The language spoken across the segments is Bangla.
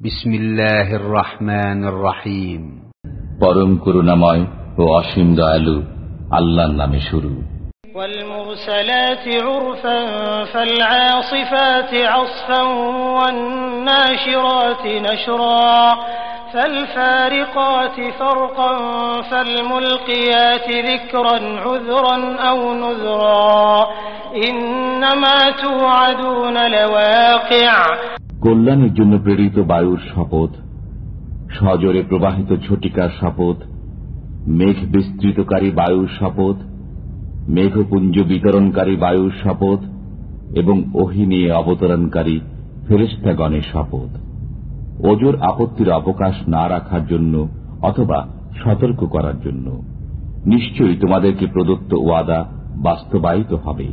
بسم الله الرحمن الرحيم পরম করুণাময় ও অসীম দয়ালু আল্লাহর নামে শুরু والمرسلات عرفا فالعاصفات عصفا والناشرات نشرا فالفارقات فرقا فالملقيات ذكرا عذرا أو نذرا إنما توعدون لواقع কল্যাণের জন্য প্রেরিত বায়ুর শপথ, সজরে প্রবাহিত ঝটিকার শপথ, মেঘ বিস্তৃতকারী বায়ুর শপথ, মেঘপুঞ্জ বিতরণকারী বায়ুর শপথ এবং ওহি নিয়ে অবতরণকারী ফেরেস্তাগণের শপথ। ওজোর আপত্তির অবকাশ না রাখার জন্য অথবা সতর্ক করার জন্য। নিশ্চয়ই তোমাদেরকে প্রদত্ত ওয়াদা বাস্তবায়িত হবে।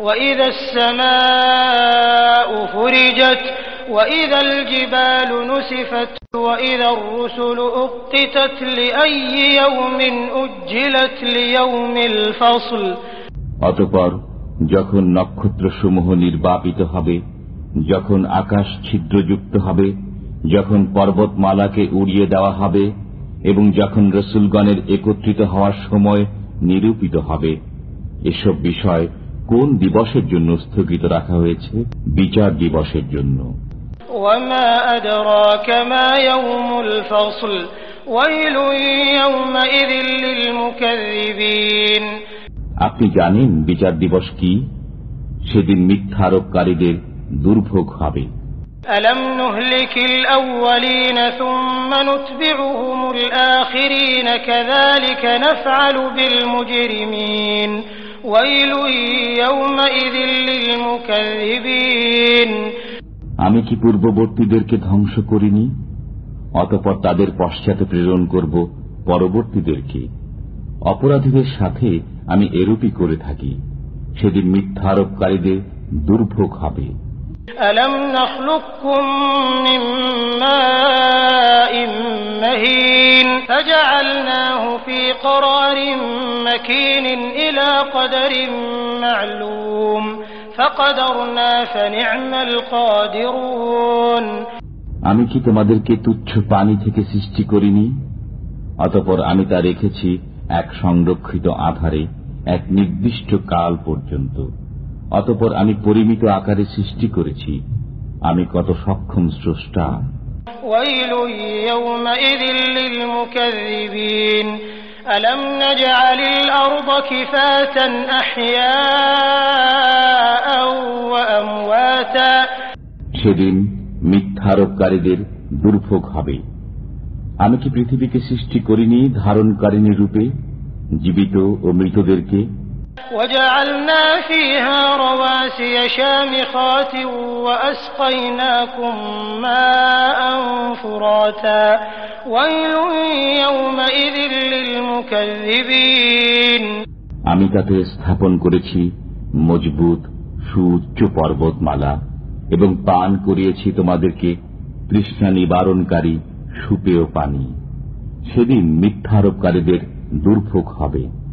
وإذا السماء فرجت وإذا الجبال نسفت وإذا الرسل أقتت لأي يوم أجلت ليوم الفصل অতপর যখন নক্ষত্রসমূহ নির্বাপিত হবে যখন আকাশ ছিদ্রযুক্ত হবে যখন পর্বতমালাকে উড়িয়ে দেওয়া হবে এবং যখন রসুলগণের একত্রিত হওয়ার সময় নিরূপিত হবে এসব বিষয় কোন দিবসের জন্য স্থগিত রাখা হয়েছে বিচার দিবসের জন্য وما أدراك ما يوم الفصل ويل يومئذ للمكذبين আপনি জানেন বিচার দিবস কি সেদিন মিথ্যা আরোপকারীদের দুর্ভোগ হবে ألم نهلك الأولين ثم نتبعهم الآخرين كذلك نفعل بالمجرمين ويل يومئذ للمكذبين আমি কি পূর্ববর্তীদেরকে ধ্বংস করিনি অতপর তাদের পশ্চাতে প্রেরণ করব পরবর্তীদেরকে অপরাধীদের সাথে আমি এরূপই করে থাকি সেদিন মিথ্যারোপকারীদের দুর্ভোগ হবে ألم نخلقكم من قرار مكين إلى قدر معلوم فقدرنا فنعم القادرون আমি কি তোমাদেরকে তুচ্ছ পানি থেকে সৃষ্টি করিনি অতপর আমি তা রেখেছি এক সংরক্ষিত আধারে এক নির্দিষ্ট কাল পর্যন্ত অতপর আমি পরিমিত আকারে সৃষ্টি করেছি আমি কত সক্ষম স্রষ্টা ويل يومئذ للمكذبين ألم نجعل الأرض كفاة أحياء وأمواتا সেদিন মিথ্যারোপকারীদের দুর্ভোগ হবে আমি কি পৃথিবীকে সৃষ্টি করিনি ধারণকারিণী রূপে জীবিত ও মৃতদেরকে وجعلنا فيها رواسي شامخات وأسقيناكم ماء فراتا ويل يومئذ للمكذبين আমি তাতে স্থাপন করেছি মজবুত, সুউচ্চ পর্বতমালা এবং পান করিয়েছি তোমাদেরকে তৃষ্ণা নিবারণকারী সুপেয় পানি। সেদিন মিথ্যারোপকারীদের দুর্ভোগ হবে।